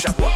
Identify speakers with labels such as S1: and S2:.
S1: chapeau